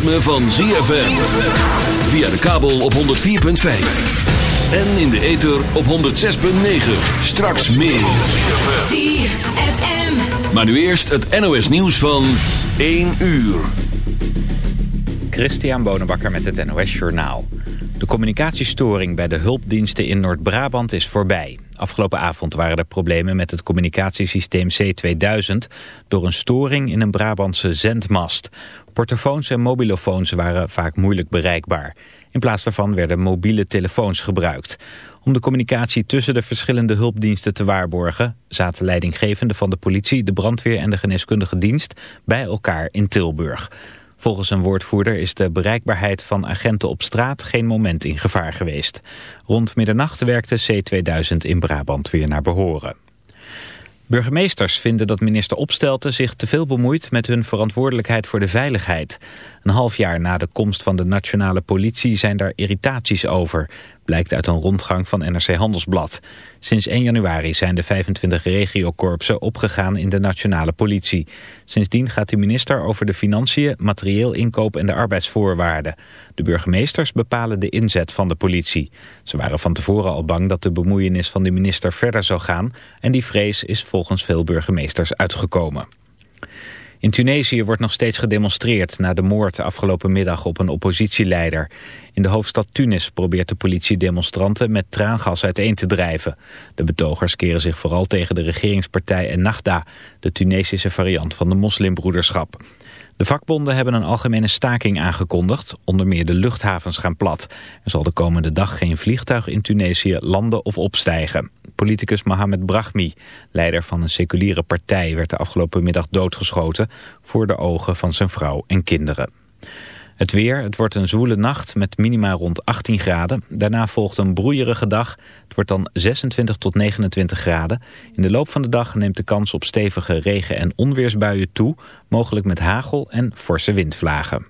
ritme van ZFM. Via de kabel op 104.5. En in de ether op 106.9. Straks meer. ZFM. Maar nu eerst het NOS nieuws van 1 uur. Christian Bonenbakker met het NOS Journaal. De communicatiestoring bij de hulpdiensten in Noord-Brabant is voorbij. Afgelopen avond waren er problemen met het communicatiesysteem C2000... door een storing in een Brabantse zendmast. Portofoons en mobilofoons waren vaak moeilijk bereikbaar. In plaats daarvan werden mobiele telefoons gebruikt. Om de communicatie tussen de verschillende hulpdiensten te waarborgen... zaten leidinggevenden van de politie, de brandweer en de geneeskundige dienst... bij elkaar in Tilburg. Volgens een woordvoerder is de bereikbaarheid van agenten op straat geen moment in gevaar geweest. Rond middernacht werkte C2000 in Brabant weer naar behoren. Burgemeesters vinden dat minister Opstelten zich te veel bemoeit met hun verantwoordelijkheid voor de veiligheid. Een half jaar na de komst van de nationale politie zijn daar irritaties over, blijkt uit een rondgang van NRC Handelsblad. Sinds 1 januari zijn de 25 regiokorpsen opgegaan in de nationale politie. Sindsdien gaat de minister over de financiën, materieel inkoop en de arbeidsvoorwaarden. De burgemeesters bepalen de inzet van de politie. Ze waren van tevoren al bang dat de bemoeienis van de minister verder zou gaan en die vrees is volgens veel burgemeesters uitgekomen. In Tunesië wordt nog steeds gedemonstreerd na de moord afgelopen middag op een oppositieleider. In de hoofdstad Tunis probeert de politie demonstranten met traangas uiteen te drijven. De betogers keren zich vooral tegen de regeringspartij Ennahda, de Tunesische variant van de moslimbroederschap. De vakbonden hebben een algemene staking aangekondigd. Onder meer de luchthavens gaan plat. Er zal de komende dag geen vliegtuig in Tunesië landen of opstijgen. Politicus Mohamed Brahmi, leider van een seculiere partij... werd de afgelopen middag doodgeschoten voor de ogen van zijn vrouw en kinderen. Het weer, het wordt een zwoele nacht met minima rond 18 graden. Daarna volgt een broeierige dag. Het wordt dan 26 tot 29 graden. In de loop van de dag neemt de kans op stevige regen- en onweersbuien toe. Mogelijk met hagel en forse windvlagen.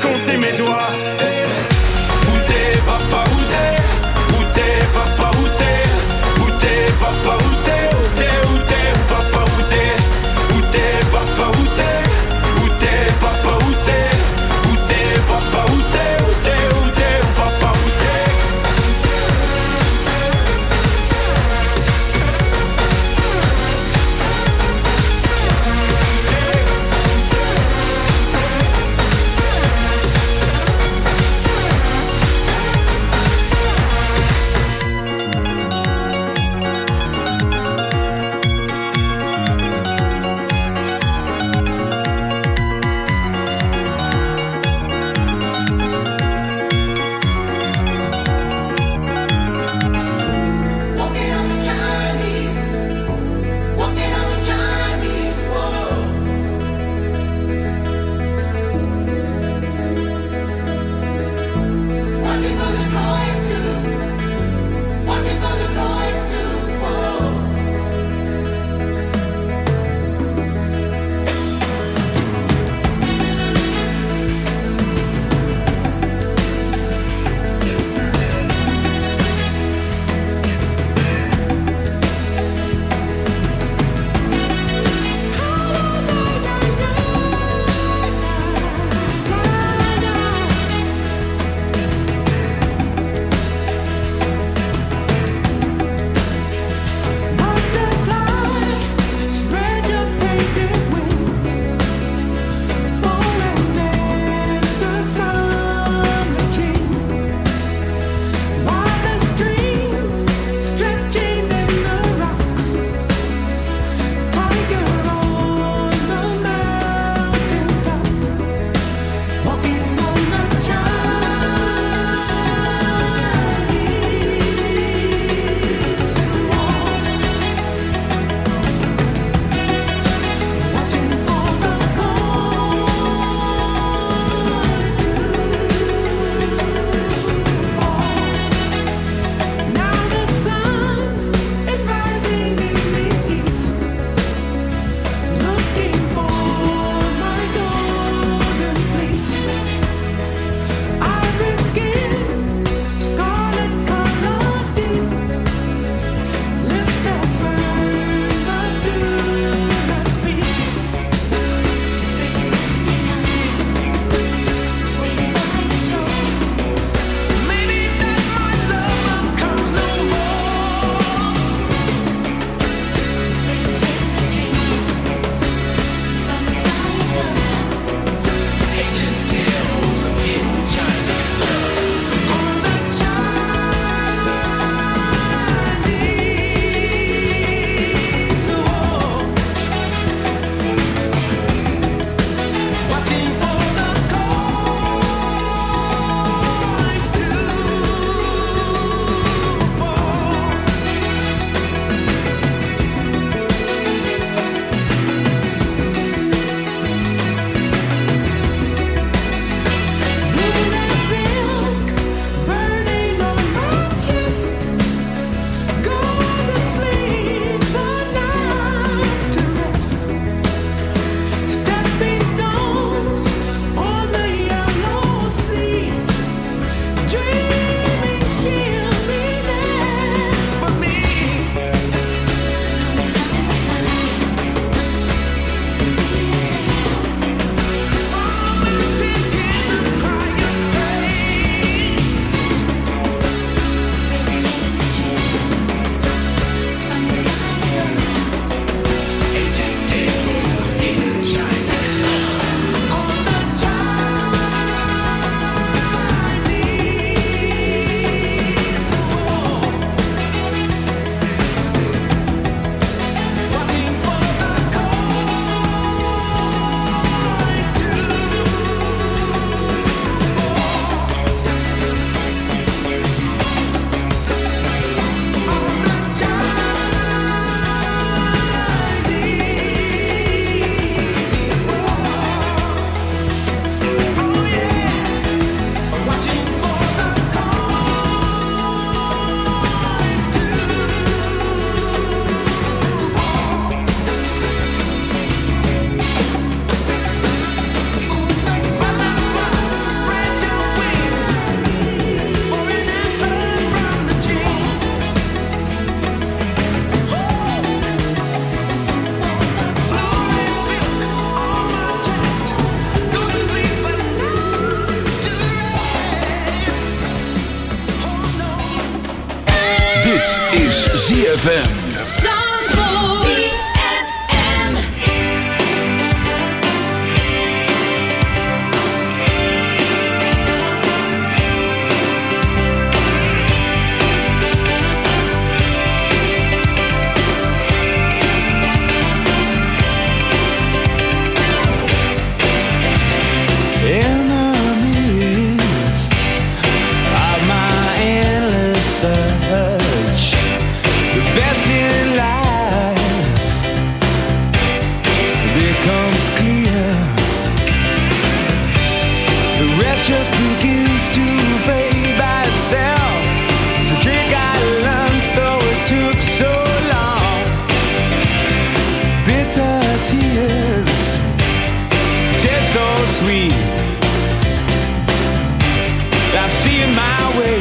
seeing my way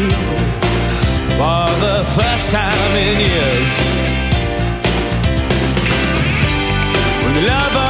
for the first time in years. When love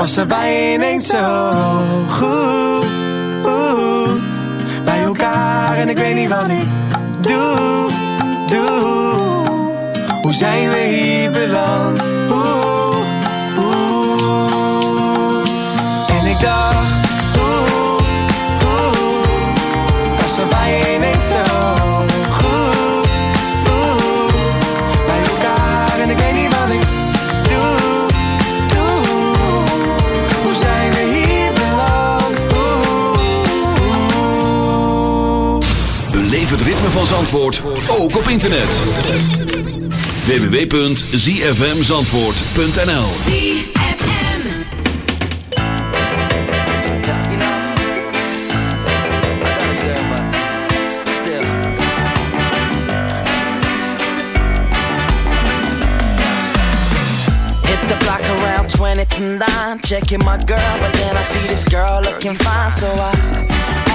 Was er bij ineens zo goed, bij elkaar en ik weet niet wat ik doe, doe. Hoe zijn we hier Zandvoort, ook op internet. www.zfmzandvoort.nl ZFM. Hit the block around 20 to 9 Checking girl, but then I girl looking fine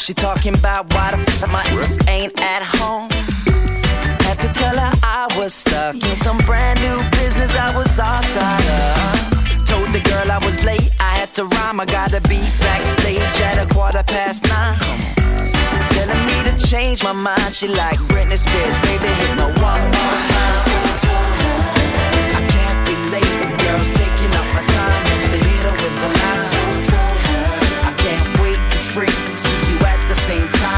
She talking about why the f- my ass ain't at home. Had to tell her I was stuck in some brand new business I was all tied up. Told the girl I was late. I had to rhyme. I gotta be backstage at a quarter past nine. Telling me to change my mind. She like Britney Spears, baby, hit me one more time. I can't be late. Girl's taking up my time. Had to hit her with a line. I can't wait to freak. Same time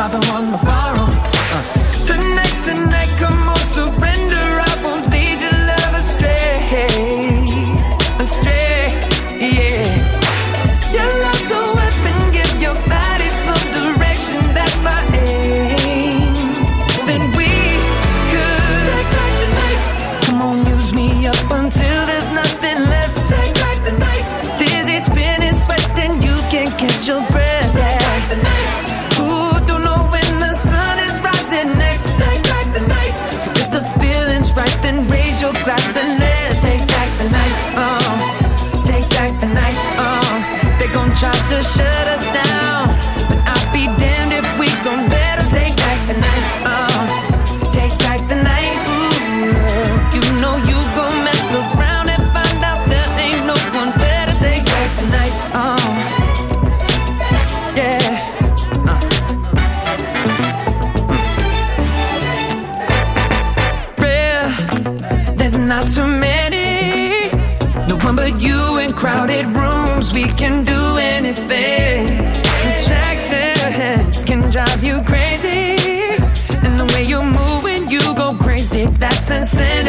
I've been one bar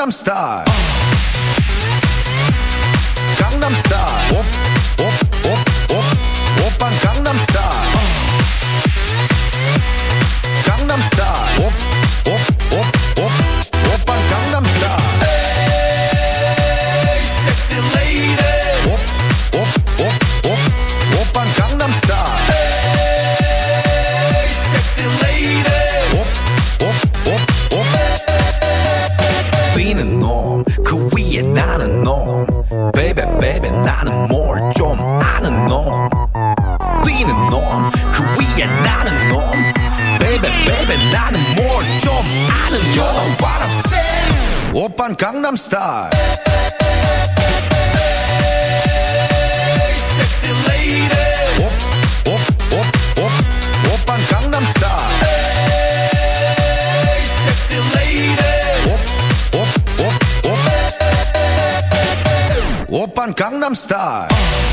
Gangnam Style I'm op Open Gangnam Style.